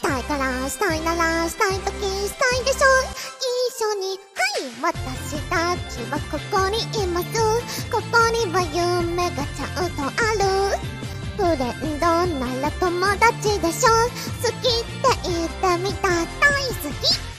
したいからしたいならしたいときしたいでしょ。一緒にはい私たちはここにいますここには夢がちゃんとあるフレンドなら友達でしょ。好きって言ってみた。大好き。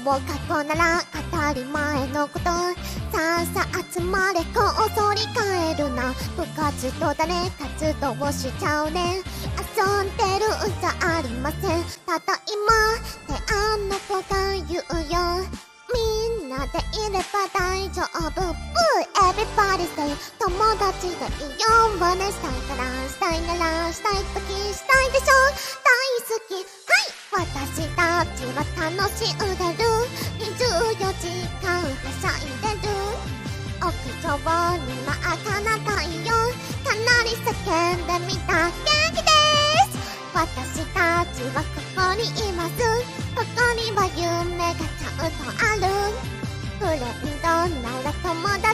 放課後なら当たり前のこと。さあさあ集まれこうそり返るな。部活動だね活動しちゃうね。遊んでるんじゃありません。ただ今ってあの子が言うよ。みんなでいれば大丈夫。Boo! Everybody say 友達でいいよ真似したいからしたいならしたい時したいでしょ。大好き。はい。私たちは楽しんでる間はしゃいでる？屋上に真っ赤な太陽かなり叫んでみた元気です。私たちはここにいます。ここには夢がちゃんとある。フレンドなら友達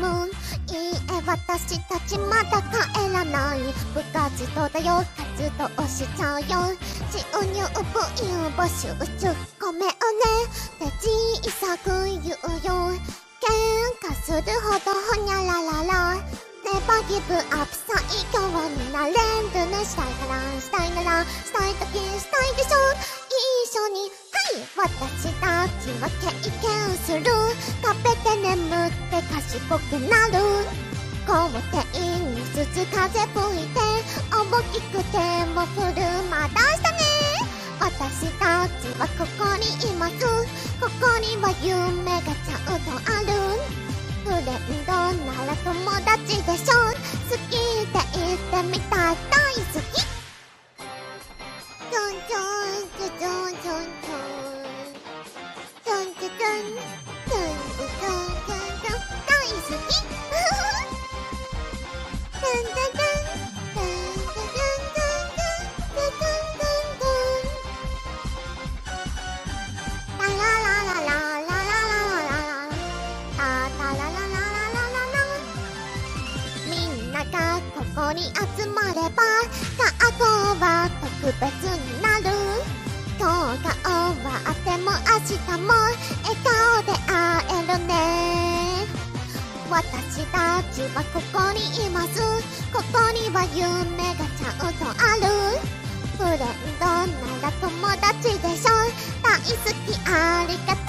ムいいえ私たちまだ帰らない部活動だよ活動しちゃうよ収入部員募集中ごめんねって小さく言うよ喧嘩するほどほにゃらららネバギブアップ最強になれるねしたいからしたいならしたい時したいでしょ一緒に私たちは経験する。食べて眠って賢くなる。校庭に鈴風吹いて大きく手を振るまだしたね。私たちはここにいます。ここには夢がちゃんがここに集まれば学校は特別になる。今日が終わっても明日も笑顔で会えるね。私たちはここにいます。ここには夢がちゃんとある。フレンドなら友達でしょ。大好きありが